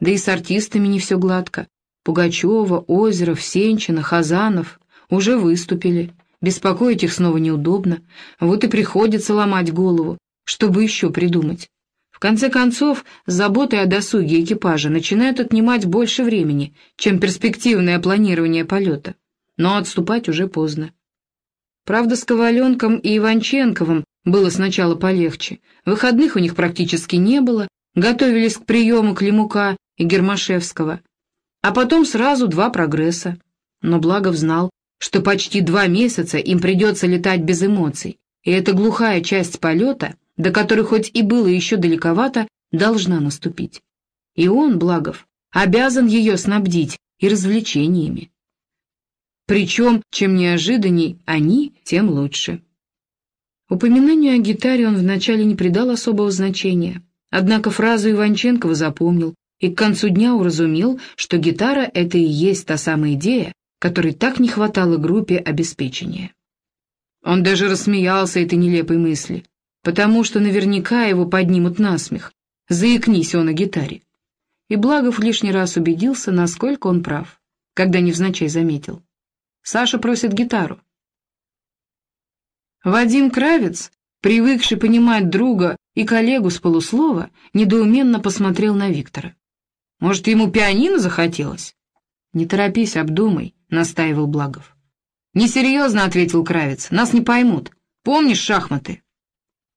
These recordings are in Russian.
Да и с артистами не все гладко. Пугачева, Озеров, Сенчина, Хазанов уже выступили. Беспокоить их снова неудобно. Вот и приходится ломать голову, чтобы еще придумать. В конце концов, с заботой о досуге экипажа начинают отнимать больше времени, чем перспективное планирование полета. Но отступать уже поздно. Правда, с Коваленком и Иванченковым было сначала полегче. Выходных у них практически не было, готовились к приему Климука и Гермашевского. А потом сразу два прогресса. Но Благов знал, что почти два месяца им придется летать без эмоций, и эта глухая часть полета — до которой хоть и было еще далековато, должна наступить. И он, Благов, обязан ее снабдить и развлечениями. Причем, чем неожиданней они, тем лучше. Упоминанию о гитаре он вначале не придал особого значения, однако фразу Иванченкова запомнил и к концу дня уразумел, что гитара — это и есть та самая идея, которой так не хватало группе обеспечения. Он даже рассмеялся этой нелепой мысли потому что наверняка его поднимут на смех. Заикнись он о гитаре. И Благов лишний раз убедился, насколько он прав, когда невзначай заметил. Саша просит гитару. Вадим Кравец, привыкший понимать друга и коллегу с полуслова, недоуменно посмотрел на Виктора. «Может, ему пианино захотелось?» «Не торопись, обдумай», — настаивал Благов. «Несерьезно», — ответил Кравец, — «нас не поймут. Помнишь шахматы?»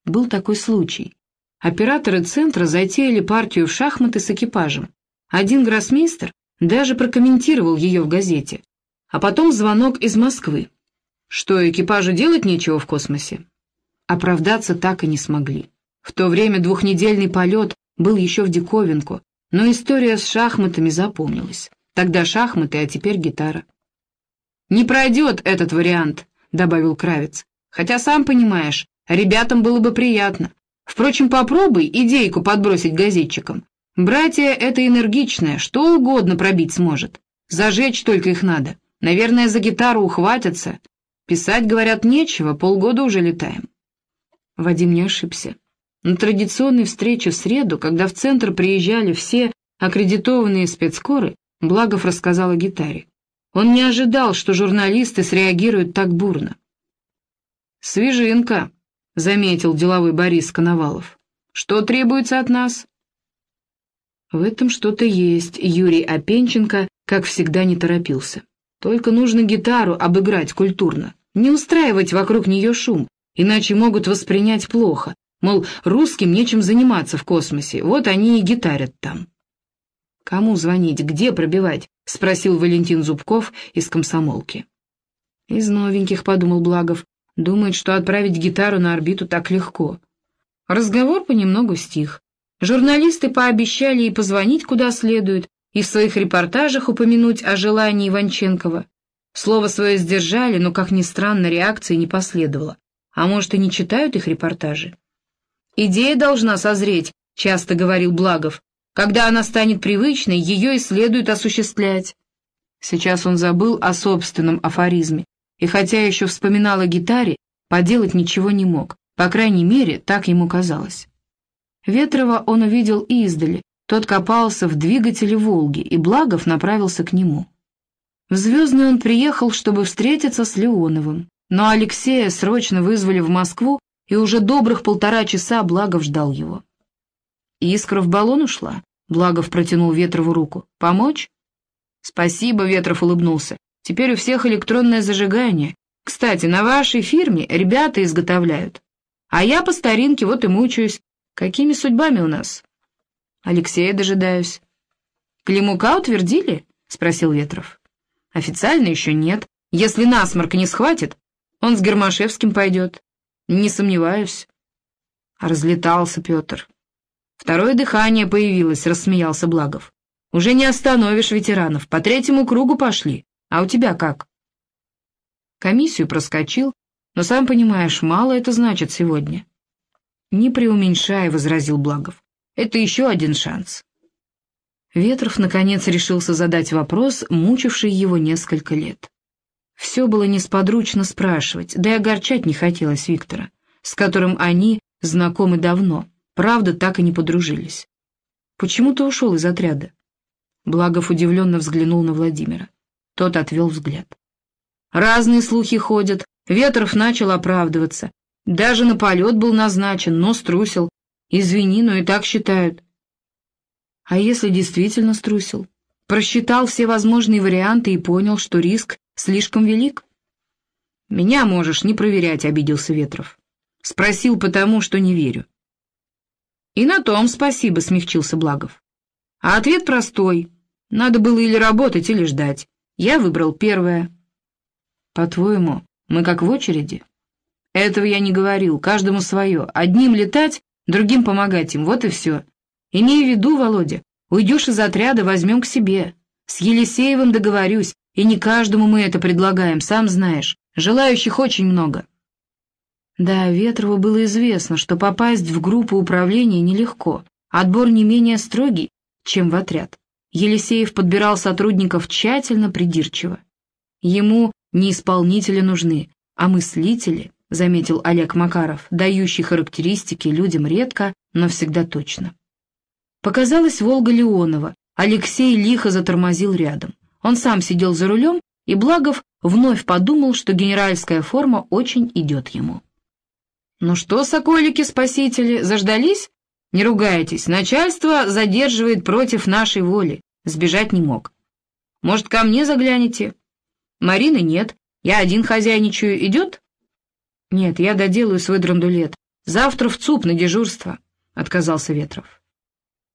Был такой случай. Операторы центра затеяли партию в шахматы с экипажем. Один гроссмейстер даже прокомментировал ее в газете. А потом звонок из Москвы. Что, экипажу делать нечего в космосе? Оправдаться так и не смогли. В то время двухнедельный полет был еще в диковинку, но история с шахматами запомнилась. Тогда шахматы, а теперь гитара. «Не пройдет этот вариант», — добавил Кравец. «Хотя, сам понимаешь, Ребятам было бы приятно. Впрочем, попробуй идейку подбросить газетчикам. Братья — это энергичное, что угодно пробить сможет. Зажечь только их надо. Наверное, за гитару ухватятся. Писать, говорят, нечего, полгода уже летаем. Вадим не ошибся. На традиционной встрече в среду, когда в центр приезжали все аккредитованные спецкоры, Благов рассказал о гитаре. Он не ожидал, что журналисты среагируют так бурно. «Свежинка», — заметил деловой Борис Коновалов. «Что требуется от нас?» В этом что-то есть. Юрий Опенченко, как всегда, не торопился. Только нужно гитару обыграть культурно, не устраивать вокруг нее шум, иначе могут воспринять плохо. Мол, русским нечем заниматься в космосе, вот они и гитарят там. «Кому звонить, где пробивать?» — спросил Валентин Зубков из комсомолки. «Из новеньких», — подумал Благов, Думает, что отправить гитару на орбиту так легко. Разговор понемногу стих. Журналисты пообещали и позвонить куда следует, и в своих репортажах упомянуть о желании Иванченкова. Слово свое сдержали, но, как ни странно, реакции не последовало. А может, и не читают их репортажи? «Идея должна созреть», — часто говорил Благов. «Когда она станет привычной, ее и следует осуществлять». Сейчас он забыл о собственном афоризме и хотя еще вспоминал о гитаре, поделать ничего не мог, по крайней мере, так ему казалось. Ветрова он увидел издали, тот копался в двигателе «Волги», и Благов направился к нему. В «Звездный» он приехал, чтобы встретиться с Леоновым, но Алексея срочно вызвали в Москву, и уже добрых полтора часа Благов ждал его. «Искра в баллон ушла?» Благов протянул Ветрову руку. «Помочь?» «Спасибо», — Ветров улыбнулся. Теперь у всех электронное зажигание. Кстати, на вашей фирме ребята изготовляют. А я по старинке вот и мучаюсь. Какими судьбами у нас? Алексея дожидаюсь. Климука утвердили? Спросил Ветров. Официально еще нет. Если насморк не схватит, он с Гермашевским пойдет. Не сомневаюсь. Разлетался Петр. Второе дыхание появилось, рассмеялся Благов. Уже не остановишь ветеранов, по третьему кругу пошли. А у тебя как?» Комиссию проскочил, но, сам понимаешь, мало это значит сегодня. «Не преуменьшай», — возразил Благов. «Это еще один шанс». Ветров, наконец, решился задать вопрос, мучивший его несколько лет. Все было несподручно спрашивать, да и огорчать не хотелось Виктора, с которым они знакомы давно, правда, так и не подружились. «Почему ты ушел из отряда?» Благов удивленно взглянул на Владимира. Тот отвел взгляд. «Разные слухи ходят. Ветров начал оправдываться. Даже на полет был назначен, но струсил. Извини, но и так считают». «А если действительно струсил? Просчитал все возможные варианты и понял, что риск слишком велик?» «Меня можешь не проверять», — обиделся Ветров. «Спросил потому, что не верю». «И на том спасибо», — смягчился Благов. А ответ простой. Надо было или работать, или ждать. Я выбрал первое. По-твоему, мы как в очереди? Этого я не говорил, каждому свое. Одним летать, другим помогать им, вот и все. Имей в виду, Володя, уйдешь из отряда, возьмем к себе. С Елисеевым договорюсь, и не каждому мы это предлагаем, сам знаешь. Желающих очень много. Да, Ветрову было известно, что попасть в группу управления нелегко. Отбор не менее строгий, чем в отряд. Елисеев подбирал сотрудников тщательно, придирчиво. Ему не исполнители нужны, а мыслители, заметил Олег Макаров, дающий характеристики людям редко, но всегда точно. Показалась Волга Леонова, Алексей лихо затормозил рядом. Он сам сидел за рулем, и Благов вновь подумал, что генеральская форма очень идет ему. «Ну что, соколики-спасители, заждались?» «Не ругайтесь, начальство задерживает против нашей воли, сбежать не мог. Может, ко мне заглянете?» «Марины нет, я один хозяйничаю, идет?» «Нет, я доделаю свой драндулет. Завтра в ЦУП на дежурство», — отказался Ветров.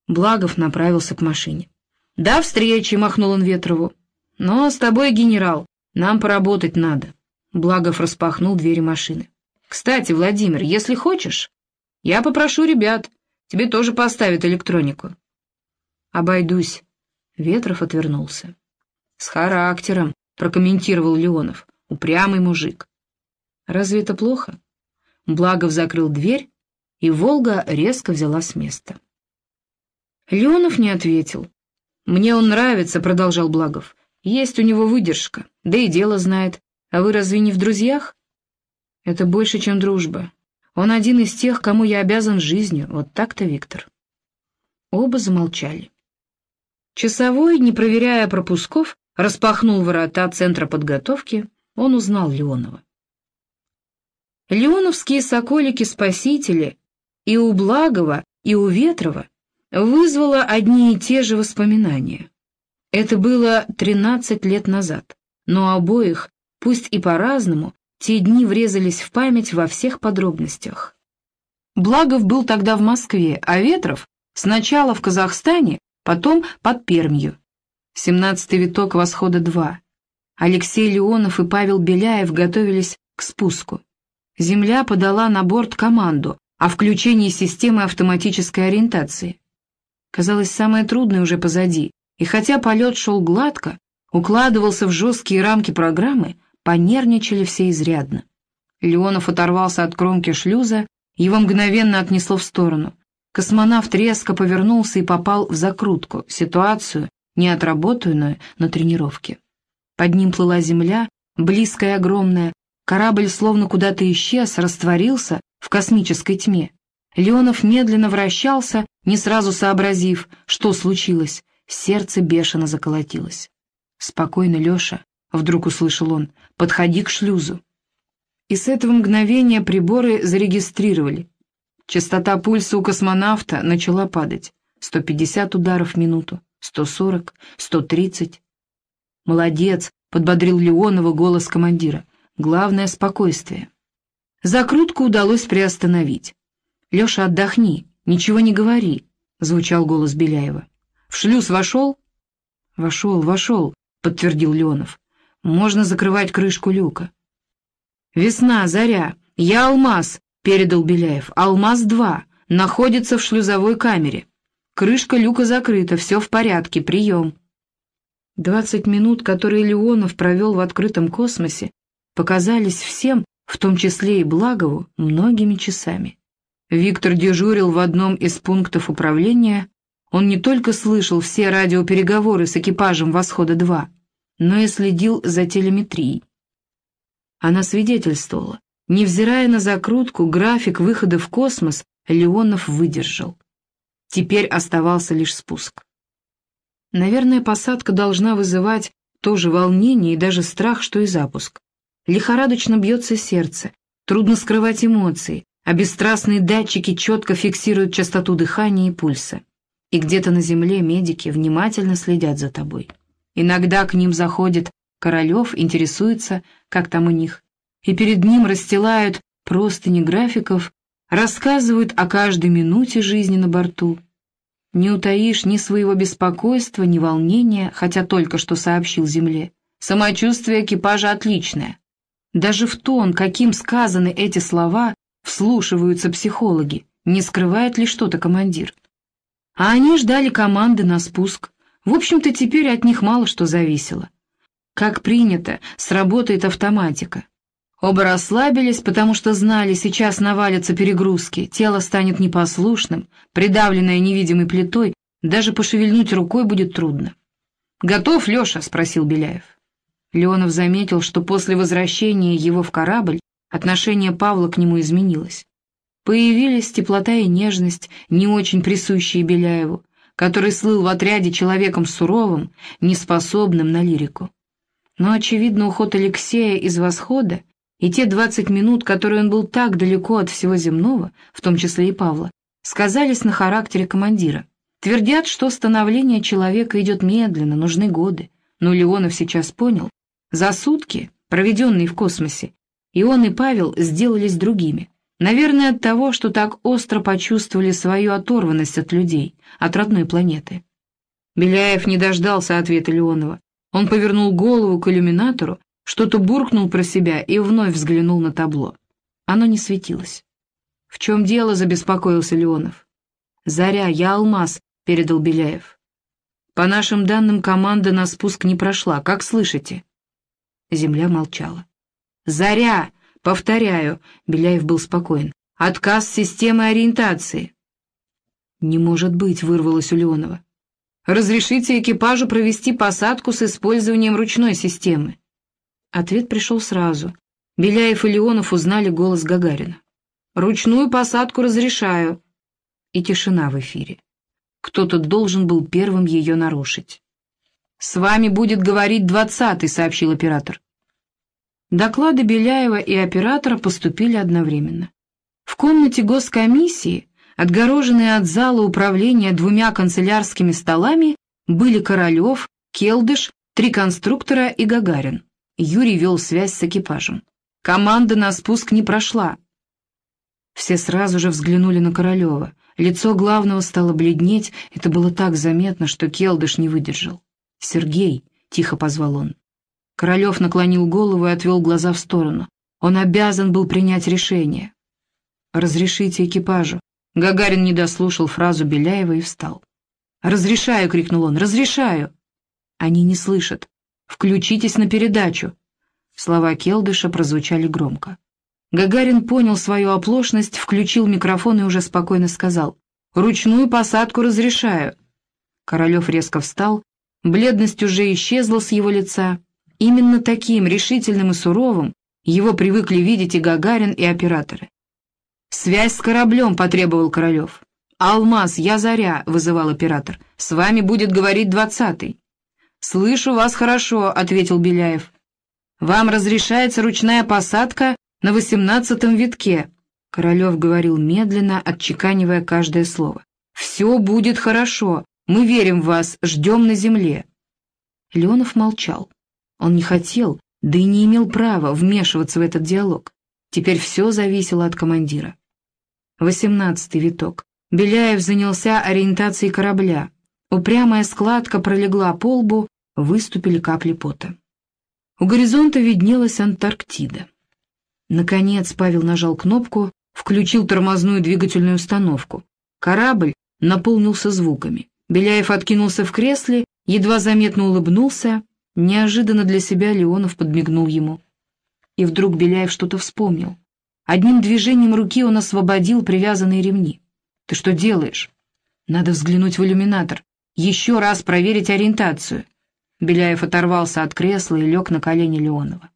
Благов направился к машине. «До встречи!» — махнул он Ветрову. «Но с тобой, генерал, нам поработать надо». Благов распахнул двери машины. «Кстати, Владимир, если хочешь, я попрошу ребят, Тебе тоже поставят электронику». «Обойдусь». Ветров отвернулся. «С характером», — прокомментировал Леонов. «Упрямый мужик». «Разве это плохо?» Благов закрыл дверь, и «Волга» резко взяла с места. Леонов не ответил. «Мне он нравится», — продолжал Благов. «Есть у него выдержка, да и дело знает. А вы разве не в друзьях?» «Это больше, чем дружба. Он один из тех, кому я обязан жизнью. Вот так-то, Виктор. Оба замолчали. Часовой, не проверяя пропусков, распахнул ворота центра подготовки. Он узнал Леонова. Леоновские соколики-спасители и у Благова, и у Ветрова вызвало одни и те же воспоминания. Это было 13 лет назад, но обоих, пусть и по-разному, те дни врезались в память во всех подробностях. Благов был тогда в Москве, а Ветров сначала в Казахстане, потом под Пермью. Семнадцатый виток «Восхода-2». Алексей Леонов и Павел Беляев готовились к спуску. Земля подала на борт команду о включении системы автоматической ориентации. Казалось, самое трудное уже позади, и хотя полет шел гладко, укладывался в жесткие рамки программы, Понервничали все изрядно. Леонов оторвался от кромки шлюза, его мгновенно отнесло в сторону. Космонавт резко повернулся и попал в закрутку, ситуацию, не отработанную на тренировке. Под ним плыла земля, близкая и огромная, корабль словно куда-то исчез, растворился в космической тьме. Леонов медленно вращался, не сразу сообразив, что случилось, сердце бешено заколотилось. «Спокойно, Леша», — вдруг услышал он, подходи к шлюзу. И с этого мгновения приборы зарегистрировали. Частота пульса у космонавта начала падать. 150 ударов в минуту, 140, 130. «Молодец!» — подбодрил Леонова голос командира. «Главное — спокойствие». Закрутку удалось приостановить. «Леша, отдохни, ничего не говори», — звучал голос Беляева. «В шлюз вошел?» «Вошел, вошел», — подтвердил Леонов. Можно закрывать крышку люка. «Весна, заря. Я Алмаз», — передал Беляев. «Алмаз-2. Находится в шлюзовой камере. Крышка люка закрыта, все в порядке, прием». Двадцать минут, которые Леонов провел в открытом космосе, показались всем, в том числе и Благову, многими часами. Виктор дежурил в одном из пунктов управления. Он не только слышал все радиопереговоры с экипажем «Восхода-2», но и следил за телеметрией. Она свидетельствовала, невзирая на закрутку, график выхода в космос Леонов выдержал. Теперь оставался лишь спуск. Наверное, посадка должна вызывать тоже волнение и даже страх, что и запуск. Лихорадочно бьется сердце, трудно скрывать эмоции, а бесстрастные датчики четко фиксируют частоту дыхания и пульса. И где-то на земле медики внимательно следят за тобой. Иногда к ним заходит Королев, интересуется, как там у них, и перед ним расстилают простыни графиков, рассказывают о каждой минуте жизни на борту. Не утаишь ни своего беспокойства, ни волнения, хотя только что сообщил Земле. Самочувствие экипажа отличное. Даже в тон, каким сказаны эти слова, вслушиваются психологи, не скрывает ли что-то командир. А они ждали команды на спуск. В общем-то, теперь от них мало что зависело. Как принято, сработает автоматика. Оба расслабились, потому что знали, сейчас навалятся перегрузки, тело станет непослушным, придавленное невидимой плитой, даже пошевельнуть рукой будет трудно. «Готов, Леша?» — спросил Беляев. Леонов заметил, что после возвращения его в корабль отношение Павла к нему изменилось. Появились теплота и нежность, не очень присущие Беляеву, который слыл в отряде человеком суровым, неспособным на лирику. Но, очевидно, уход Алексея из восхода и те двадцать минут, которые он был так далеко от всего земного, в том числе и Павла, сказались на характере командира. Твердят, что становление человека идет медленно, нужны годы. Но Леонов сейчас понял, за сутки, проведенные в космосе, и он, и Павел сделались другими. Наверное, от того, что так остро почувствовали свою оторванность от людей, от родной планеты. Беляев не дождался ответа Леонова. Он повернул голову к иллюминатору, что-то буркнул про себя и вновь взглянул на табло. Оно не светилось. «В чем дело?» — забеспокоился Леонов. «Заря, я алмаз», — передал Беляев. «По нашим данным, команда на спуск не прошла. Как слышите?» Земля молчала. «Заря! Повторяю!» — Беляев был спокоен. «Отказ системы ориентации!» «Не может быть!» — вырвалось у Леонова. «Разрешите экипажу провести посадку с использованием ручной системы». Ответ пришел сразу. Беляев и Леонов узнали голос Гагарина. «Ручную посадку разрешаю». И тишина в эфире. Кто-то должен был первым ее нарушить. «С вами будет говорить двадцатый», — сообщил оператор. Доклады Беляева и оператора поступили одновременно. В комнате госкомиссии, отгороженные от зала управления двумя канцелярскими столами, были Королев, Келдыш, три конструктора и Гагарин. Юрий вел связь с экипажем. Команда на спуск не прошла. Все сразу же взглянули на Королева. Лицо главного стало бледнеть, это было так заметно, что Келдыш не выдержал. «Сергей!» — тихо позвал он. Королев наклонил голову и отвел глаза в сторону. Он обязан был принять решение. «Разрешите экипажу». Гагарин не дослушал фразу Беляева и встал. «Разрешаю!» — крикнул он. «Разрешаю!» Они не слышат. «Включитесь на передачу!» Слова Келдыша прозвучали громко. Гагарин понял свою оплошность, включил микрофон и уже спокойно сказал. «Ручную посадку разрешаю!» Королев резко встал, бледность уже исчезла с его лица, Именно таким, решительным и суровым, его привыкли видеть и Гагарин, и операторы. «Связь с кораблем», — потребовал Королев. «Алмаз, я Заря», — вызывал оператор. «С вами будет говорить двадцатый». «Слышу вас хорошо», — ответил Беляев. «Вам разрешается ручная посадка на восемнадцатом витке», — Королев говорил медленно, отчеканивая каждое слово. «Все будет хорошо. Мы верим в вас, ждем на земле». Леонов молчал. Он не хотел, да и не имел права вмешиваться в этот диалог. Теперь все зависело от командира. Восемнадцатый виток. Беляев занялся ориентацией корабля. Упрямая складка пролегла по лбу, выступили капли пота. У горизонта виднелась Антарктида. Наконец Павел нажал кнопку, включил тормозную двигательную установку. Корабль наполнился звуками. Беляев откинулся в кресле, едва заметно улыбнулся, Неожиданно для себя Леонов подмигнул ему. И вдруг Беляев что-то вспомнил. Одним движением руки он освободил привязанные ремни. «Ты что делаешь?» «Надо взглянуть в иллюминатор. Еще раз проверить ориентацию». Беляев оторвался от кресла и лег на колени Леонова.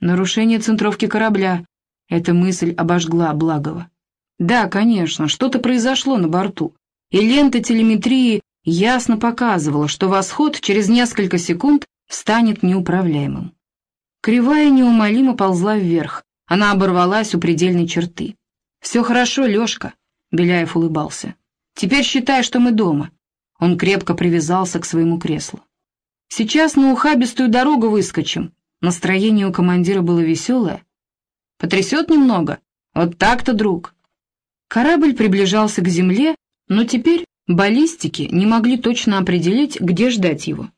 «Нарушение центровки корабля». Эта мысль обожгла Благова. «Да, конечно, что-то произошло на борту, и лента телеметрии ясно показывала, что восход через несколько секунд станет неуправляемым. Кривая неумолимо ползла вверх, она оборвалась у предельной черты. «Все хорошо, Лешка», — Беляев улыбался. «Теперь считай, что мы дома». Он крепко привязался к своему креслу. «Сейчас на ухабистую дорогу выскочим». Настроение у командира было веселое. «Потрясет немного? Вот так-то, друг». Корабль приближался к земле, но теперь баллистики не могли точно определить, где ждать его.